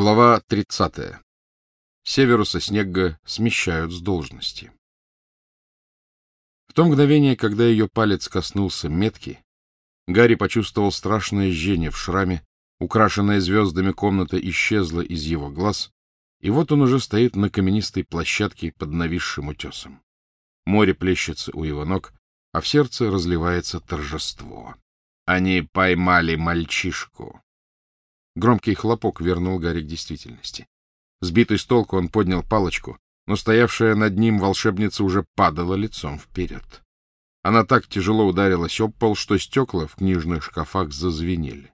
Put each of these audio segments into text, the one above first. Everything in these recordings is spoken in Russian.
Глава 30. Северуса Снегга смещают с должности. В то мгновение, когда ее палец коснулся метки, Гарри почувствовал страшное жжение в шраме, украшенная звездами комната исчезла из его глаз, и вот он уже стоит на каменистой площадке под нависшим утесом. Море плещется у его ног, а в сердце разливается торжество. Они поймали мальчишку. Громкий хлопок вернул Гарри к действительности. Сбитый с толку, он поднял палочку, но стоявшая над ним волшебница уже падала лицом вперед. Она так тяжело ударилась об пол, что стекла в книжных шкафах зазвенели.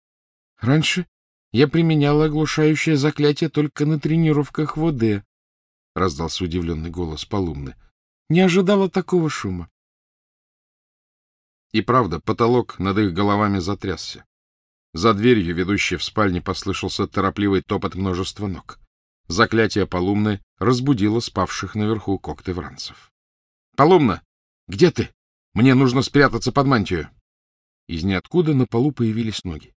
— Раньше я применяла оглушающее заклятие только на тренировках в ОД, — раздался удивленный голос Полумны. — Не ожидала такого шума. И правда, потолок над их головами затрясся. За дверью, ведущей в спальне, послышался торопливый топот множества ног. Заклятие Полумны разбудило спавших наверху когтевранцев. — Полумна! Где ты? Мне нужно спрятаться под мантию. Из ниоткуда на полу появились ноги.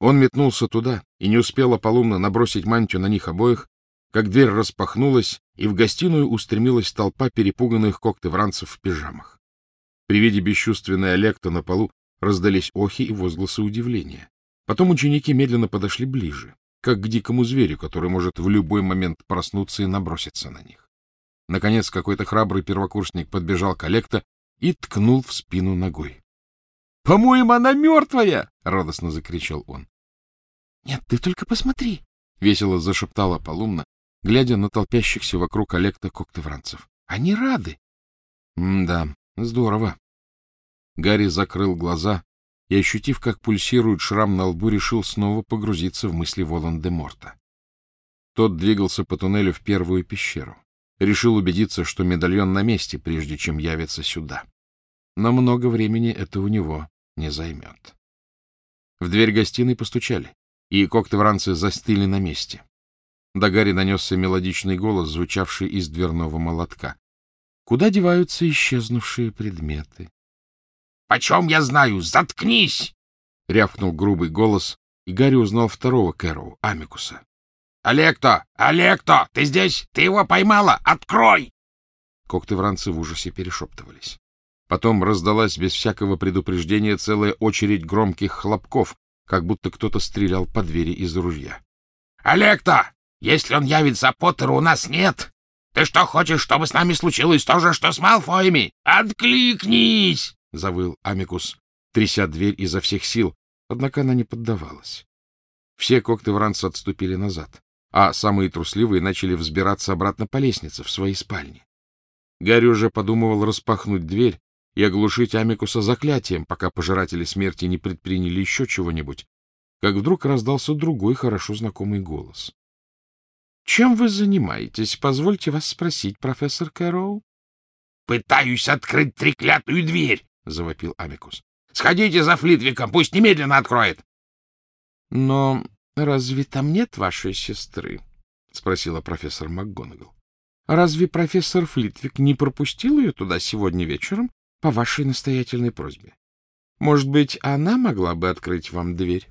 Он метнулся туда, и не успела Полумна набросить мантию на них обоих, как дверь распахнулась, и в гостиную устремилась толпа перепуганных когтевранцев в пижамах. При виде бесчувственной Олекта на полу раздались охи и возгласы удивления. Потом ученики медленно подошли ближе, как к дикому зверю, который может в любой момент проснуться и наброситься на них. Наконец какой-то храбрый первокурсник подбежал к Олекта и ткнул в спину ногой. — По-моему, она мертвая! — радостно закричал он. — Нет, ты только посмотри! — весело зашептала Полумна, глядя на толпящихся вокруг Олекта коктевранцев. — Они рады! — Да, здорово. Гарри закрыл глаза и, ощутив, как пульсирует шрам на лбу, решил снова погрузиться в мысли Волан-де-Морта. Тот двигался по туннелю в первую пещеру. Решил убедиться, что медальон на месте, прежде чем явится сюда. Но много времени это у него не займет. В дверь гостиной постучали, и коктевранцы застыли на месте. До Гарри нанесся мелодичный голос, звучавший из дверного молотка. Куда деваются исчезнувшие предметы? Почем я знаю? Заткнись! — рявкнул грубый голос, и Гарри узнал второго Кэроу, Амикуса. — Олекто! Олекто! Ты здесь? Ты его поймала? Открой! Когтевранцы в ужасе перешептывались. Потом раздалась без всякого предупреждения целая очередь громких хлопков, как будто кто-то стрелял по двери из ружья. — Олекто! Если он явится, Поттера у нас нет! Ты что, хочешь, чтобы с нами случилось то же, что с Малфоями? Откликнись! — завыл Амикус, тряся дверь изо всех сил, однако она не поддавалась. Все когтевранцы отступили назад, а самые трусливые начали взбираться обратно по лестнице в свои спальни. Гарри уже подумывал распахнуть дверь и оглушить Амикуса заклятием, пока пожиратели смерти не предприняли еще чего-нибудь, как вдруг раздался другой хорошо знакомый голос. — Чем вы занимаетесь? Позвольте вас спросить, профессор Кэрроу. — Пытаюсь открыть треклятую дверь, — завопил Амикус. — Сходите за Флитвиком, пусть немедленно откроет. — Но разве там нет вашей сестры? — спросила профессор МакГонагал. — Разве профессор Флитвик не пропустил ее туда сегодня вечером по вашей настоятельной просьбе? Может быть, она могла бы открыть вам дверь?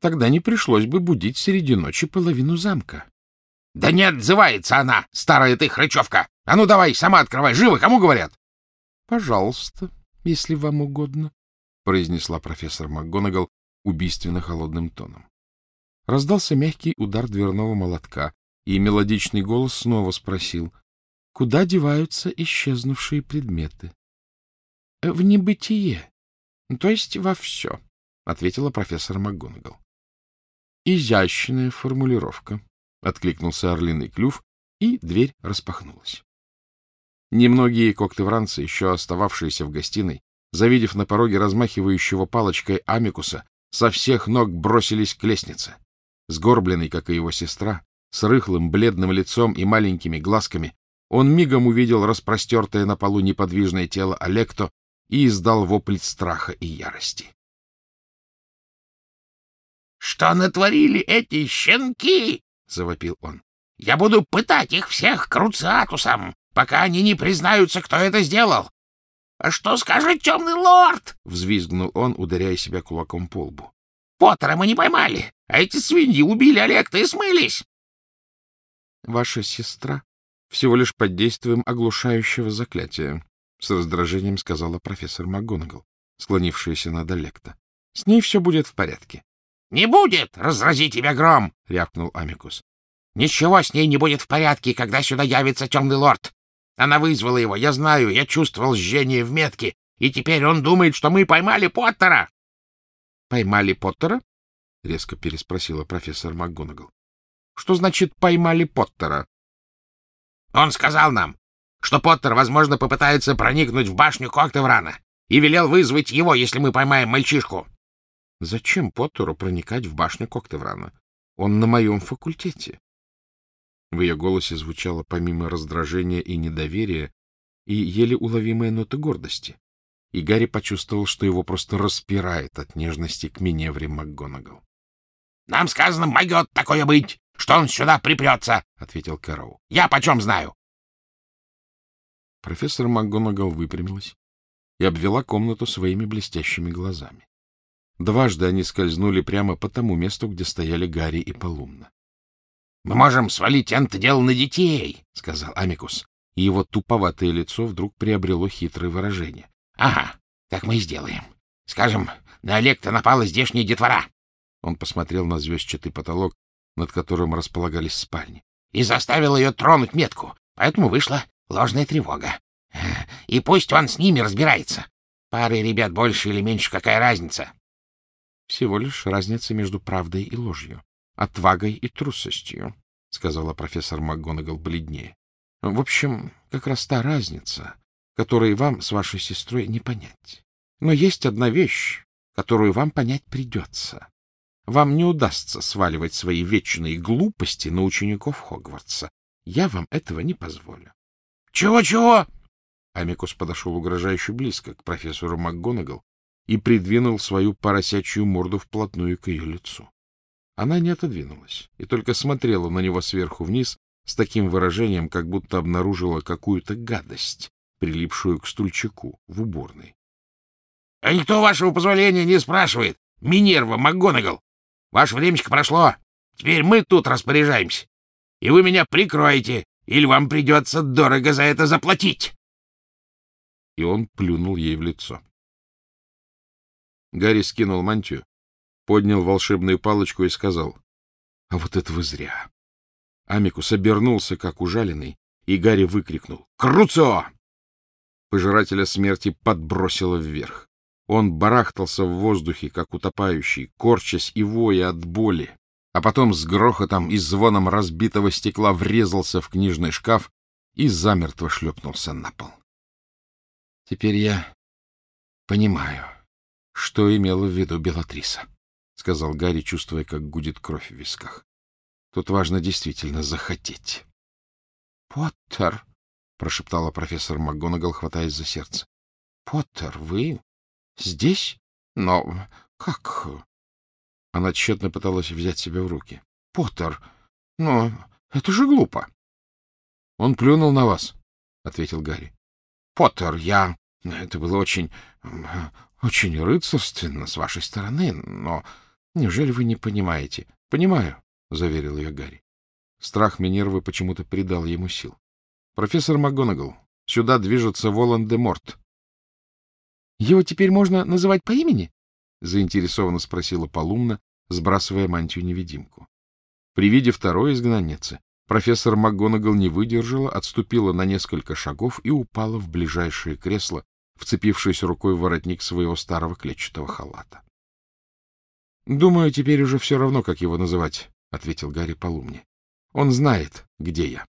Тогда не пришлось бы будить среди ночи половину замка. — Да не отзывается она, старая ты хрычевка! А ну давай, сама открывай, живо, кому говорят? — Пожалуйста, если вам угодно, — произнесла профессор МакГонагал убийственно холодным тоном. Раздался мягкий удар дверного молотка, и мелодичный голос снова спросил, куда деваются исчезнувшие предметы. — В небытие, то есть во все, — ответила профессор МакГонагал. — Изящная формулировка, — откликнулся орлиный клюв, и дверь распахнулась. Немногие когтевранцы, еще остававшиеся в гостиной, завидев на пороге размахивающего палочкой Амикуса, со всех ног бросились к лестнице. Сгорбленный, как и его сестра, с рыхлым, бледным лицом и маленькими глазками, он мигом увидел распростертое на полу неподвижное тело Олекто и издал вопль страха и ярости. — Что натворили эти щенки? — завопил он. — Я буду пытать их всех круциатусом! Пока они не признаются, кто это сделал. — А что скажет темный лорд? — взвизгнул он, ударяя себя кулаком по лбу. Поттера мы не поймали, а эти свиньи убили Олекта и смылись. — Ваша сестра всего лишь под действием оглушающего заклятия, — с раздражением сказала профессор МакГонагал, склонившаяся над Олекта. — С ней все будет в порядке. — Не будет! Разрази тебя гром! — рявкнул Амикус. — Ничего с ней не будет в порядке, когда сюда явится темный лорд. Она вызвала его, я знаю, я чувствовал жжение в метке, и теперь он думает, что мы поймали Поттера. — Поймали Поттера? — резко переспросила профессор МакГонагал. — Что значит «поймали Поттера»? — Он сказал нам, что Поттер, возможно, попытается проникнуть в башню Коктеврана, и велел вызвать его, если мы поймаем мальчишку. — Зачем Поттеру проникать в башню Коктеврана? Он на моем факультете. В ее голосе звучало помимо раздражения и недоверия и еле уловимая нота гордости. И Гарри почувствовал, что его просто распирает от нежности к Миневре МакГонагал. — Нам сказано, могет такое быть, что он сюда припрется, — ответил Кэрроу. — Я почем знаю? Профессор МакГонагал выпрямилась и обвела комнату своими блестящими глазами. Дважды они скользнули прямо по тому месту, где стояли Гарри и Полумна. — Мы можем свалить это дело на детей, — сказал Амикус, и его туповатое лицо вдруг приобрело хитрое выражение. — Ага, так мы и сделаем. Скажем, на Олекта напала здешняя детвора. Он посмотрел на звездчатый потолок, над которым располагались спальни. — И заставил ее тронуть метку, поэтому вышла ложная тревога. И пусть он с ними разбирается. Пары ребят больше или меньше, какая разница? — Всего лишь разница между правдой и ложью, отвагой и трусостью, — сказала профессор МакГонагал бледнее. — В общем, как раз та разница, которой вам с вашей сестрой не понять. Но есть одна вещь, которую вам понять придется. Вам не удастся сваливать свои вечные глупости на учеников Хогвартса. Я вам этого не позволю. «Чего-чего?» Амикус подошел угрожающе близко к профессору МакГонагал и придвинул свою поросячью морду вплотную к ее лицу. Она не отодвинулась и только смотрела на него сверху вниз с таким выражением, как будто обнаружила какую-то гадость, прилипшую к стульчику в уборной. — А никто вашего позволения не спрашивает. Минерва МакГонагал. Ваше времечко прошло. Теперь мы тут распоряжаемся. И вы меня прикроете, или вам придется дорого за это заплатить. И он плюнул ей в лицо. Гарри скинул мантию, поднял волшебную палочку и сказал, — А вот это вы зря. Амикус обернулся, как ужаленный, и Гарри выкрикнул «Круцо!». Пожирателя смерти подбросило вверх. Он барахтался в воздухе, как утопающий, корчась и воя от боли, а потом с грохотом и звоном разбитого стекла врезался в книжный шкаф и замертво шлепнулся на пол. Теперь я понимаю, что имела в виду Белатриса, — сказал Гарри, чувствуя, как гудит кровь в висках. Тут важно действительно захотеть. — Поттер, — прошептала профессор МакГонагал, хватаясь за сердце. — Поттер, вы здесь? Но как? Она тщетно пыталась взять себя в руки. — Поттер, но это же глупо. — Он плюнул на вас, — ответил Гарри. — Поттер, я... Это было очень... очень рыцарственно с вашей стороны, но неужели вы не понимаете? — Понимаю, — заверил ее Гарри. Страх Минервы почему-то придал ему сил. — Профессор МакГонагал, сюда движется Волан-де-Морт. — Его теперь можно называть по имени? — заинтересованно спросила Полумна, сбрасывая мантию-невидимку. При виде второй изгнанницы профессор МакГонагал не выдержала, отступила на несколько шагов и упала в ближайшее кресло, вцепившись рукой в воротник своего старого клетчатого халата. — Думаю, теперь уже все равно, как его называть, — ответил Гарри Полумне. — Он знает, где я.